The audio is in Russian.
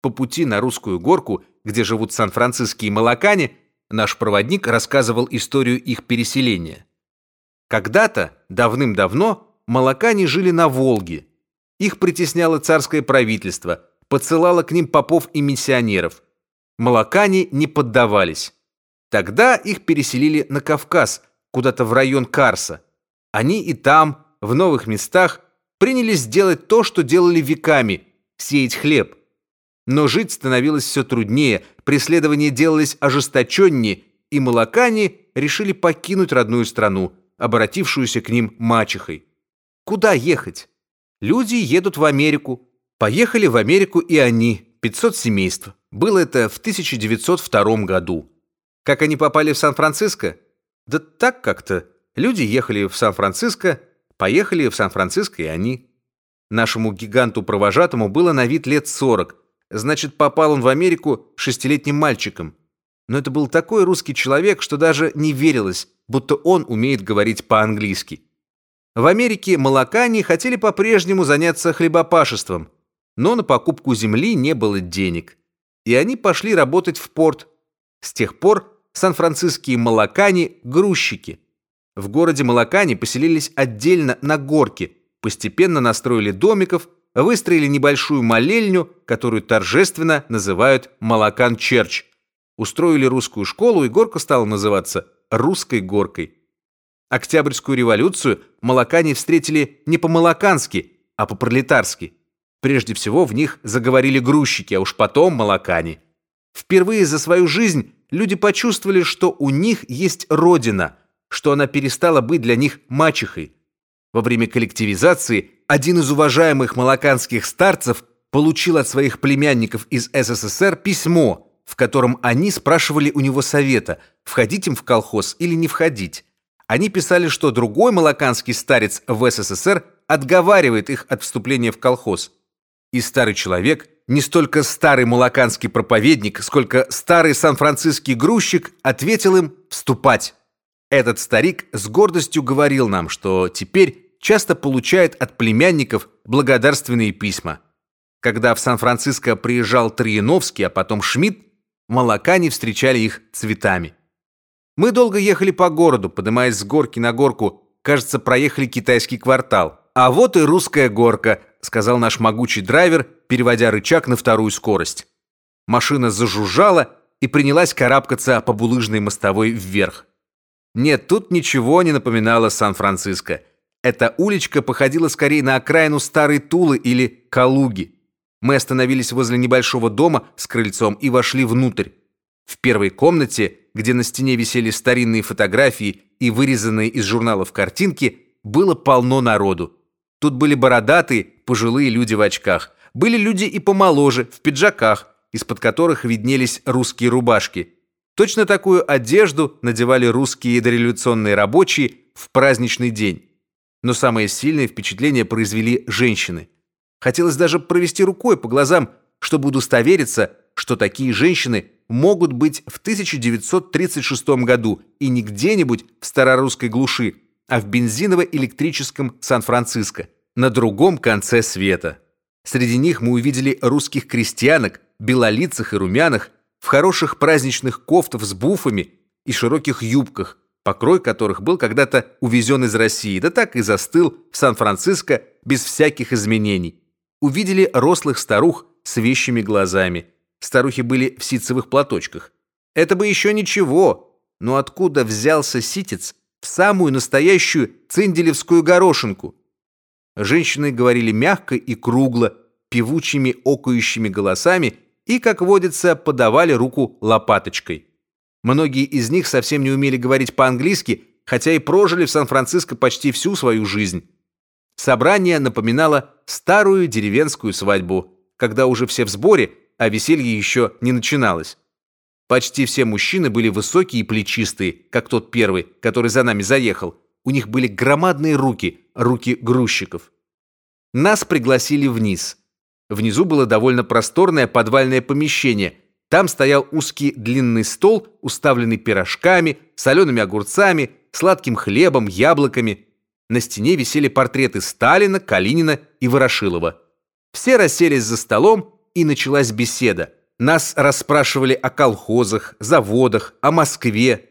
По пути на русскую горку, где живут сан-франциские молокане, наш проводник рассказывал историю их переселения. Когда-то, давным-давно, молокане жили на Волге. Их притесняло царское правительство, подсылало к ним попов и миссионеров. Молокане не поддавались. Тогда их переселили на Кавказ, куда-то в район Карса. Они и там, в новых местах, принялись делать то, что делали веками – сеять хлеб. Но жить становилось все труднее, преследования делались ожесточеннее, и молокане решили покинуть родную страну, обратившуюся к ним мачехой. Куда ехать? Люди едут в Америку. Поехали в Америку и они, 500 семейств. Было это в 1902 году. Как они попали в Сан-Франциско? Да так как-то. Люди ехали в Сан-Франциско, поехали в Сан-Франциско и они. Нашему гиганту-провожатому было на вид лет 40, Значит, попал он в Америку шестилетним мальчиком. Но это был такой русский человек, что даже не верилось, будто он умеет говорить по-английски. В Америке молокане хотели по-прежнему заняться хлебопашеством, но на покупку земли не было денег. И они пошли работать в порт. С тех пор сан-франциские молокане – грузчики. В городе Молокане поселились отдельно на горке, постепенно настроили домиков – выстроили небольшую молельню, которую торжественно называют Малакан Черч. Устроили русскую школу, и горка стала называться Русской горкой. Октябрьскую революцию молокане встретили не по-малакански, а по-пролетарски. Прежде всего в них заговорили грузчики, а уж потом молокане. Впервые за свою жизнь люди почувствовали, что у них есть родина, что она перестала быть для них мачехой. Во время коллективизации один из уважаемых малаканских старцев получил от своих племянников из СССР письмо, в котором они спрашивали у него совета, входить им в колхоз или не входить. Они писали, что другой малаканский старец в СССР отговаривает их от вступления в колхоз. И старый человек, не столько старый малаканский проповедник, сколько старый сан-франциский грузчик, ответил им «вступать». Этот старик с гордостью говорил нам, что теперь часто получает от племянников благодарственные письма. Когда в Сан-Франциско приезжал Триеновский, а потом Шмидт, молокане встречали их цветами. Мы долго ехали по городу, поднимаясь с горки на горку, кажется, проехали китайский квартал. А вот и русская горка, сказал наш могучий драйвер, переводя рычаг на вторую скорость. Машина зажужжала и принялась карабкаться по булыжной мостовой вверх. Нет, тут ничего не напоминало Сан-Франциско. Эта уличка походила скорее на окраину старой Тулы или Калуги. Мы остановились возле небольшого дома с крыльцом и вошли внутрь. В первой комнате, где на стене висели старинные фотографии и вырезанные из журналов картинки, было полно народу. Тут были бородатые, пожилые люди в очках, были люди и помоложе, в пиджаках, из-под которых виднелись русские рубашки. Точно такую одежду надевали русские дореволюционные рабочие в праздничный день. Но самое сильное впечатление произвели женщины. Хотелось даже провести рукой по глазам, чтобы удостовериться, что такие женщины могут быть в 1936 году и не где-нибудь в старорусской глуши, а в бензиново-электрическом Сан-Франциско, на другом конце света. Среди них мы увидели русских крестьянок, белолицых и румяных, в хороших праздничных кофтах с буфами и широких юбках, покрой которых был когда-то увезен из России, да так и застыл в Сан-Франциско без всяких изменений. Увидели рослых старух с вещими глазами. Старухи были в ситцевых платочках. Это бы еще ничего, но откуда взялся ситец в самую настоящую цинделевскую горошинку? Женщины говорили мягко и кругло, певучими окающими голосами и, как водится, подавали руку лопаточкой. Многие из них совсем не умели говорить по-английски, хотя и прожили в Сан-Франциско почти всю свою жизнь. Собрание напоминало старую деревенскую свадьбу, когда уже все в сборе, а веселье еще не начиналось. Почти все мужчины были высокие и плечистые, как тот первый, который за нами заехал. У них были громадные руки, руки грузчиков. Нас пригласили вниз. Внизу было довольно просторное подвальное помещение – там стоял узкий длинный стол, уставленный пирожками, солеными огурцами, сладким хлебом, яблоками. На стене висели портреты Сталина, Калинина и Ворошилова. Все расселись за столом, и началась беседа. Нас расспрашивали о колхозах, заводах, о Москве,